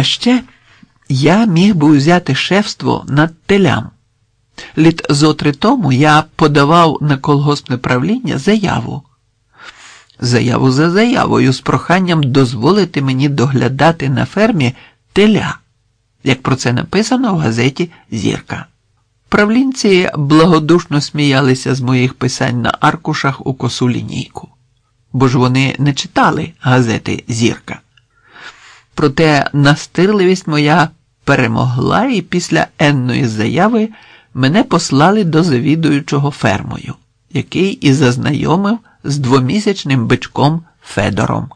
А ще я міг би взяти шефство над телям. Літ зотри тому я подавав на колгоспне правління заяву. Заяву за заявою з проханням дозволити мені доглядати на фермі теля, як про це написано в газеті Зірка. Правлінці благодушно сміялися з моїх писань на аркушах у косу лінійку, бо ж вони не читали газети Зірка. Проте настирливість моя перемогла, і після енної заяви мене послали до завідуючого фермою, який і зазнайомив з двомісячним бичком Федором.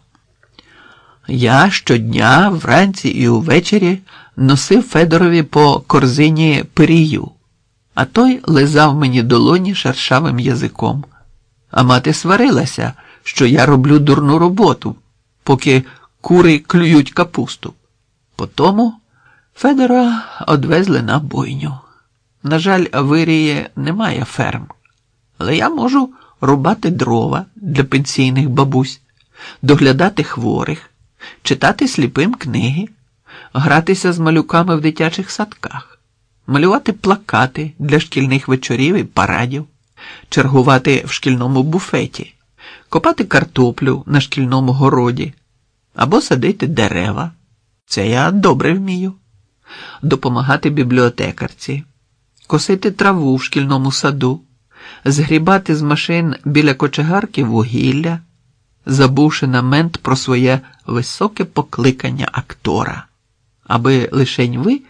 Я щодня вранці і увечері носив Федорові по корзині пирію, а той лизав мені долоні шершавим язиком. А мати сварилася, що я роблю дурну роботу, поки кури клюють капусту. Потому Федора одвезли на бойню. На жаль, в Ірії немає ферм, але я можу рубати дрова для пенсійних бабусь, доглядати хворих, читати сліпим книги, гратися з малюками в дитячих садках, малювати плакати для шкільних вечорів і парадів, чергувати в шкільному буфеті, копати картоплю на шкільному городі або садити дерева. Це я добре вмію. Допомагати бібліотекарці, косити траву в шкільному саду, згрібати з машин біля кочегарки вугілля, забувши на мент про своє високе покликання актора, аби лишень ви,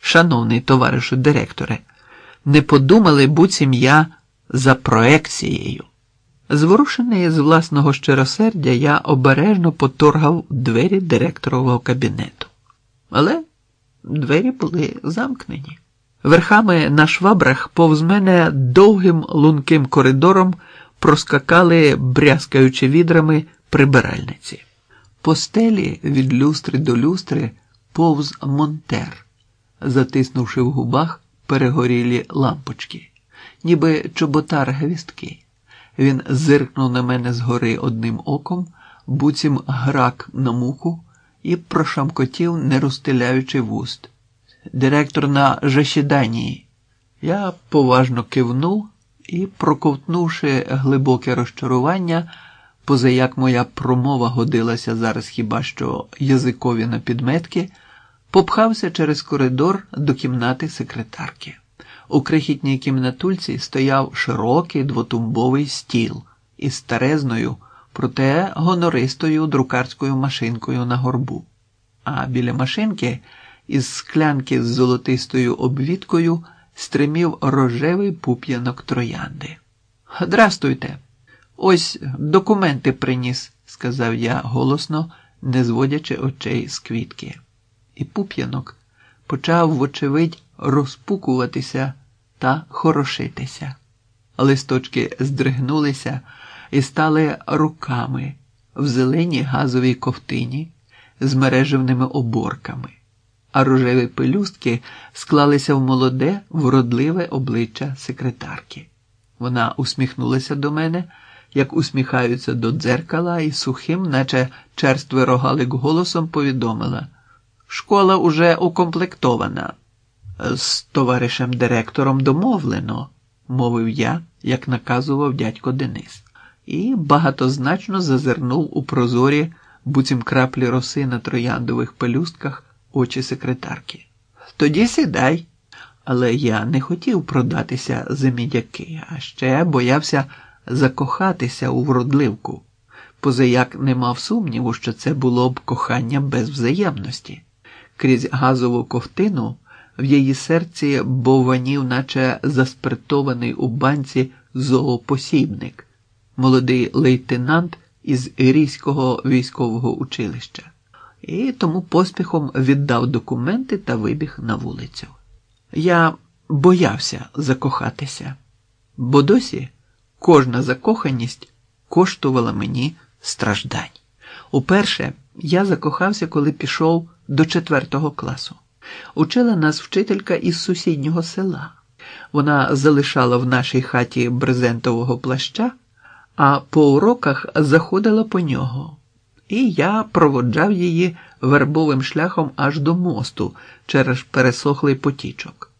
шановний товаришу директоре, не подумали буцім я за проекцією. Зворушений з власного щиросердя, я обережно поторгав двері директорового кабінету. Але двері були замкнені. Верхами на швабрах повз мене довгим лунким коридором проскакали, брязкаючи відрами, прибиральниці. По стелі від люстри до люстри повз монтер, затиснувши в губах перегорілі лампочки, ніби чоботар гвістки. Він зиркнув на мене згори одним оком, буцім грак на муху, і прошамкотів, не розстеляючи вуст. Директор на жащеданні. Я поважно кивнув і, проковтнувши глибоке розчарування, поза як моя промова годилася зараз хіба що язикові на підметки, попхався через коридор до кімнати секретарки. У крихітній кімнатульці стояв широкий двотумбовий стіл із старезною, проте гонористою друкарською машинкою на горбу. А біля машинки із склянки з золотистою обвідкою стримів рожевий пуп'янок троянди. Здрастуйте, ось документи приніс, сказав я голосно, не зводячи очей з квітки. І пуп'янок почав, вочевидь, розпукуватися та хорошитися. Листочки здригнулися і стали руками в зеленій газовій ковтині з мережевними оборками, а рожеві пелюстки склалися в молоде, вродливе обличчя секретарки. Вона усміхнулася до мене, як усміхаються до дзеркала, і сухим, наче черствий рогалик голосом повідомила: Школа уже укомплектована. З товаришем директором домовлено, мовив я, як наказував дядько Денис, і багатозначно зазирнув у прозорі, буцім краплі роси на трояндових пелюстках очі секретарки. Тоді сідай. Але я не хотів продатися за мідяки, а ще боявся закохатися у вродливку, позаяк не мав сумніву, що це було б кохання без взаємності. Крізь газову ковтину в її серці бованів, наче заспиртований у банці зоопосібник, молодий лейтенант із Ірійського військового училища, і тому поспіхом віддав документи та вибіг на вулицю. Я боявся закохатися, бо досі кожна закоханість коштувала мені страждань. Уперше я закохався, коли пішов до четвертого класу. Учила нас вчителька із сусіднього села. Вона залишала в нашій хаті брезентового плаща, а по уроках заходила по нього, і я проводжав її вербовим шляхом аж до мосту через пересохлий потічок.